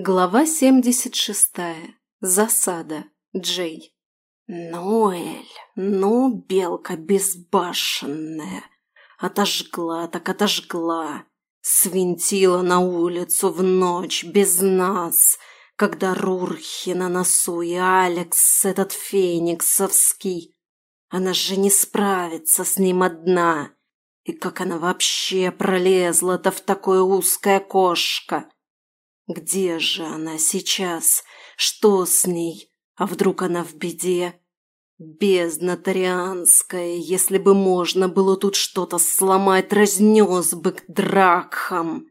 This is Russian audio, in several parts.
Глава 76. Засада. Джей. Ноэль, ну, белка безбашенная. Отожгла так отожгла. Свинтила на улицу в ночь без нас, когда Рурхи на носу и Алекс, этот фениксовский. Она же не справится с ним одна. И как она вообще пролезла-то в такое узкое кошко? Где же она сейчас? Что с ней? А вдруг она в беде? Бездна если бы можно было тут что-то сломать, разнес бы к дракхам.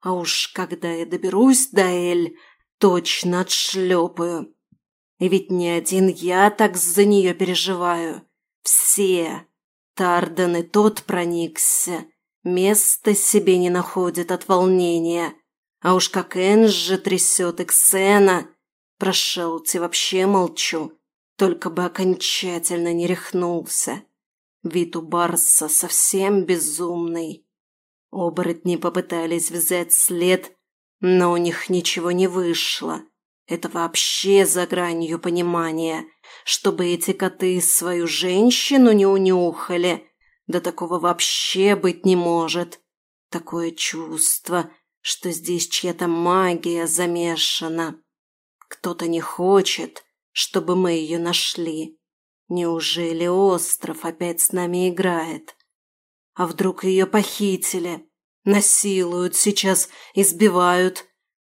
А уж когда я доберусь до Эль, точно отшлепаю. И ведь не один я так за нее переживаю. Все. Тарден и тот проникся. место себе не находит от волнения. А уж как Энджи трясет Эксена. Про Шелти вообще молчу. Только бы окончательно не рехнулся. Вид у Барса совсем безумный. Оборотни попытались взять след, но у них ничего не вышло. Это вообще за гранью понимания. Чтобы эти коты свою женщину не унюхали. Да что здесь чья-то магия замешана. Кто-то не хочет, чтобы мы ее нашли. Неужели остров опять с нами играет? А вдруг ее похитили, насилуют сейчас, избивают?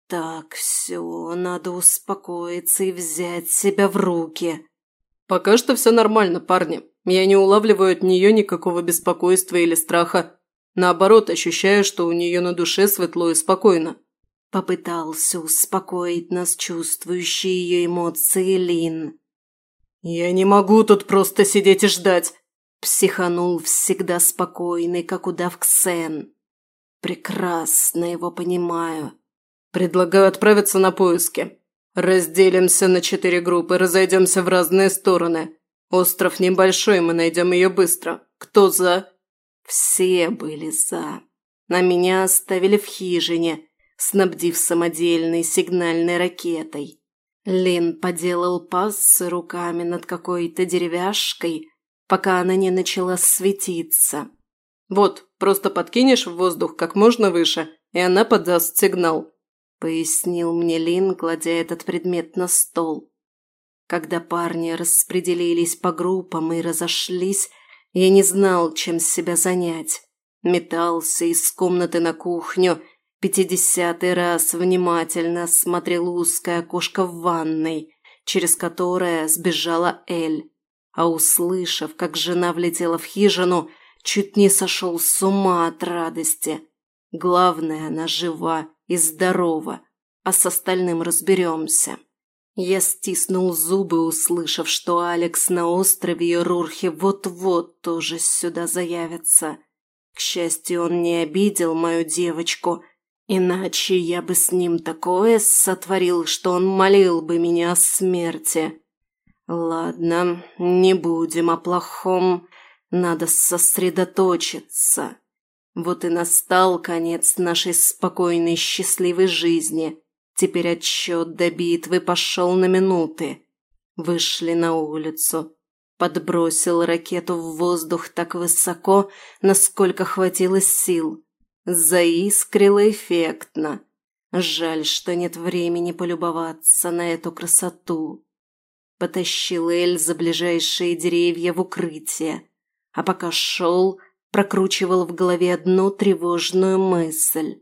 Так, все, надо успокоиться и взять себя в руки. Пока что все нормально, парни. Я не улавливаю от нее никакого беспокойства или страха. Наоборот, ощущая, что у нее на душе светло и спокойно. Попытался успокоить нас чувствующие ее эмоции Лин. «Я не могу тут просто сидеть и ждать!» Психанул всегда спокойный, как удав Ксен. «Прекрасно его понимаю. Предлагаю отправиться на поиски. Разделимся на четыре группы, разойдемся в разные стороны. Остров небольшой, мы найдем ее быстро. Кто за?» Все были за. На меня оставили в хижине, снабдив самодельной сигнальной ракетой. Лин поделал пассы руками над какой-то деревяшкой, пока она не начала светиться. «Вот, просто подкинешь в воздух как можно выше, и она подаст сигнал», – пояснил мне Лин, кладя этот предмет на стол. Когда парни распределились по группам и разошлись, я не знал, чем себя занять. Метался из комнаты на кухню, пятидесятый раз внимательно смотрел узкое окошко в ванной, через которое сбежала Эль. А услышав, как жена влетела в хижину, чуть не сошел с ума от радости. Главное, она жива и здорова, а с остальным разберемся. Я стиснул зубы, услышав, что Алекс на острове Рурхи вот-вот тоже сюда заявится. К счастью, он не обидел мою девочку, иначе я бы с ним такое сотворил, что он молил бы меня о смерти. Ладно, не будем о плохом, надо сосредоточиться. Вот и настал конец нашей спокойной счастливой жизни. Теперь отсчет до битвы пошел на минуты. Вышли на улицу. Подбросил ракету в воздух так высоко, насколько хватило сил. Заискрило эффектно. Жаль, что нет времени полюбоваться на эту красоту. Потащил Эль за ближайшие деревья в укрытие. А пока шел, прокручивал в голове одну тревожную мысль.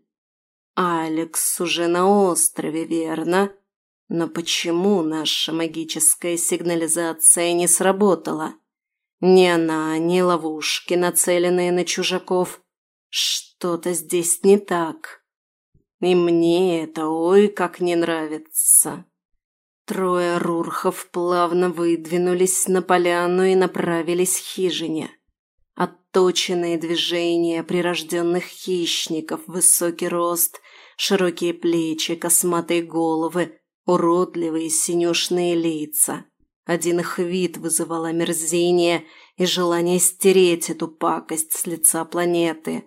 Алекс уже на острове, верно? Но почему наша магическая сигнализация не сработала? Ни она, ни ловушки, нацеленные на чужаков. Что-то здесь не так. И мне это ой как не нравится. Трое рурхов плавно выдвинулись на поляну и направились к хижине отточенные движения прирожденных хищников, высокий рост, широкие плечи, косматые головы, уродливые синюшные лица. Один их вид вызывал омерзение и желание стереть эту пакость с лица планеты.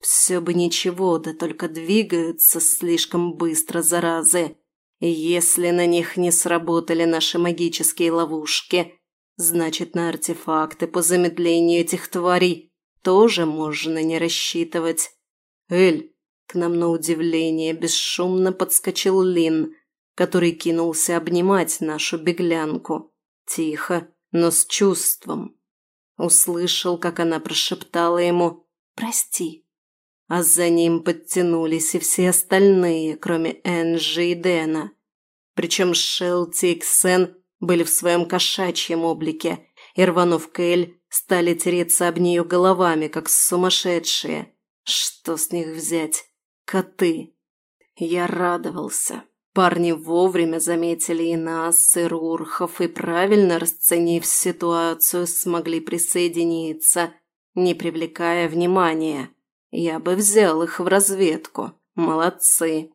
Все бы ничего, да только двигаются слишком быстро, заразы. Если на них не сработали наши магические ловушки – Значит, на артефакты по замедлению этих тварей тоже можно не рассчитывать. Эль, к нам на удивление бесшумно подскочил Лин, который кинулся обнимать нашу беглянку. Тихо, но с чувством. Услышал, как она прошептала ему «Прости». А за ним подтянулись и все остальные, кроме Энжи и Дэна. Причем Шелти и Ксен – были в своем кошачьем облике и, рванув Кэль, стали тереться об нее головами, как сумасшедшие. Что с них взять? Коты. Я радовался. Парни вовремя заметили и нас, и Рурхов, и правильно расценив ситуацию, смогли присоединиться, не привлекая внимания. Я бы взял их в разведку. Молодцы.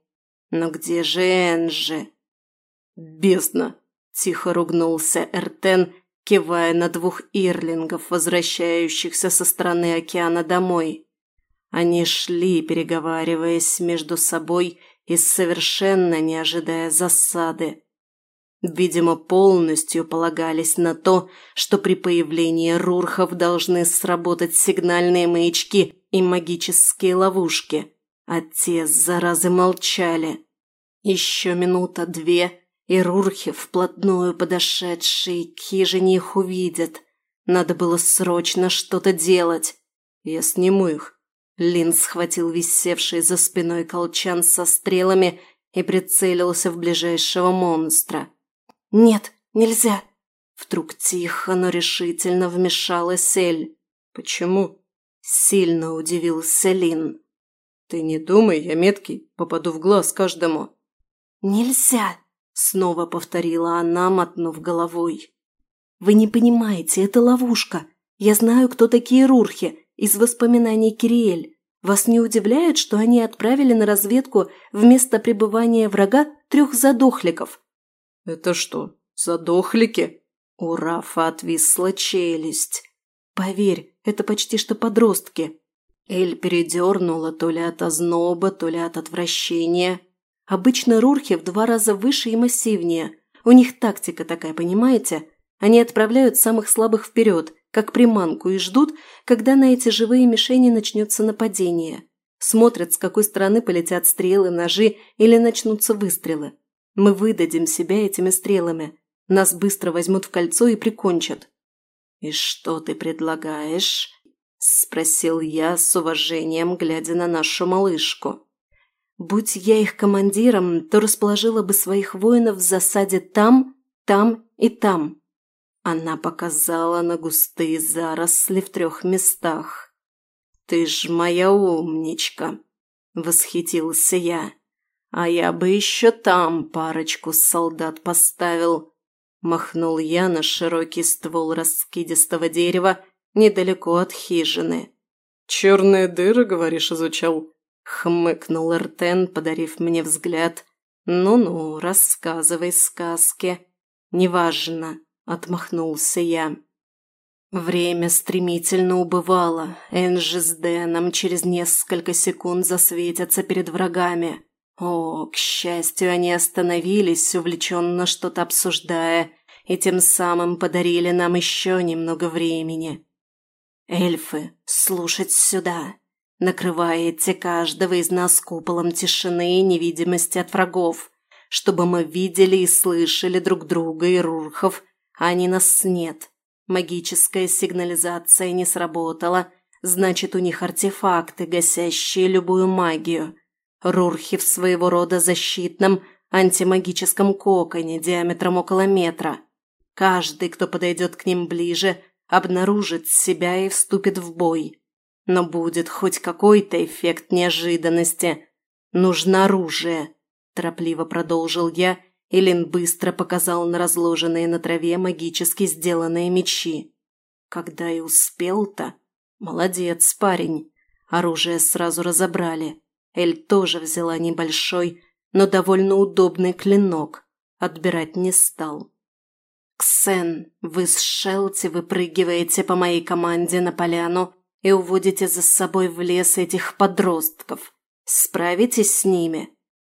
Но где же Энжи? Бездна! Тихо ругнулся Эртен, кивая на двух ирлингов, возвращающихся со стороны океана домой. Они шли, переговариваясь между собой и совершенно не ожидая засады. Видимо, полностью полагались на то, что при появлении рурхов должны сработать сигнальные маячки и магические ловушки, а те, заразы, молчали. Еще минута-две – и Рурхи вплотную подошедшие к хижине их увидят. Надо было срочно что-то делать. Я сниму их. Лин схватил висевший за спиной колчан со стрелами и прицелился в ближайшего монстра. «Нет, нельзя!» Вдруг тихо, но решительно вмешалась Эль. «Почему?» Сильно удивился Лин. «Ты не думай, я меткий, попаду в глаз каждому». «Нельзя!» снова повторила она, мотнув головой. «Вы не понимаете, это ловушка. Я знаю, кто такие рурхи, из воспоминаний Кириэль. Вас не удивляет, что они отправили на разведку вместо пребывания врага трех задохликов?» «Это что, задохлики?» У Рафа отвисла челюсть. «Поверь, это почти что подростки». Эль передернула то ли от озноба, то ли от отвращения. Обычно рурхи в два раза выше и массивнее. У них тактика такая, понимаете? Они отправляют самых слабых вперед, как приманку, и ждут, когда на эти живые мишени начнется нападение. Смотрят, с какой стороны полетят стрелы, ножи или начнутся выстрелы. Мы выдадим себя этими стрелами. Нас быстро возьмут в кольцо и прикончат. «И что ты предлагаешь?» – спросил я с уважением, глядя на нашу малышку. Будь я их командиром, то расположила бы своих воинов в засаде там, там и там. Она показала на густые заросли в трех местах. «Ты ж моя умничка!» — восхитился я. «А я бы еще там парочку солдат поставил!» Махнул я на широкий ствол раскидистого дерева недалеко от хижины. «Черные дыры, говоришь, изучал?» хмыкнул Эртен, подарив мне взгляд. «Ну-ну, рассказывай сказки». «Неважно», — отмахнулся я. Время стремительно убывало. Энджи с Дэном через несколько секунд засветятся перед врагами. О, к счастью, они остановились, увлеченно что-то обсуждая, и тем самым подарили нам еще немного времени. «Эльфы, слушать сюда!» Накрываете каждого из нас куполом тишины и невидимости от врагов, чтобы мы видели и слышали друг друга и рурхов, а они нас нет. Магическая сигнализация не сработала, значит, у них артефакты, гасящие любую магию. Рурхи в своего рода защитном антимагическом коконе диаметром около метра. Каждый, кто подойдет к ним ближе, обнаружит себя и вступит в бой но будет хоть какой-то эффект неожиданности. Нужно оружие, торопливо продолжил я, и Лин быстро показал на разложенные на траве магически сделанные мечи. Когда и успел-то? Молодец, парень. Оружие сразу разобрали. Эль тоже взяла небольшой, но довольно удобный клинок. Отбирать не стал. «Ксен, вы с Шелти выпрыгиваете по моей команде на поляну и уводите за собой в лес этих подростков. Справитесь с ними?»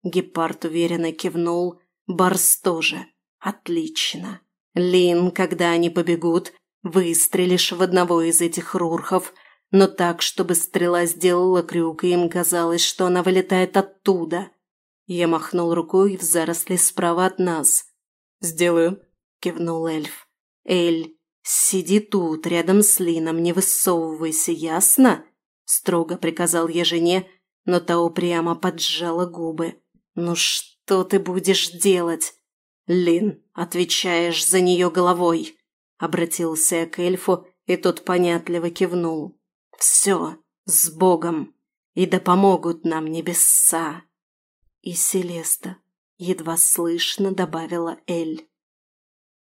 Гепард уверенно кивнул, Барс тоже. «Отлично. Лин, когда они побегут, выстрелишь в одного из этих рурхов, но так, чтобы стрела сделала крюк, и им казалось, что она вылетает оттуда». Я махнул рукой в заросли справа от нас. «Сделаю», – кивнул эльф. Эль «Сиди тут, рядом с Лином, не высовывайся, ясно?» – строго приказал я жене, но та упрямо поджала губы. «Ну что ты будешь делать?» «Лин, отвечаешь за нее головой!» – обратился я к эльфу, и тот понятливо кивнул. «Все, с Богом! И да помогут нам небеса!» И Селеста едва слышно добавила Эль.